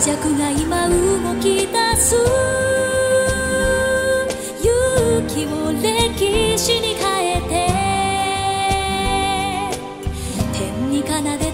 弱が今動き出す。勇気を歴史に変えて。天に奏で